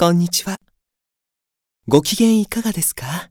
こんにちは。ご機嫌いかがですか？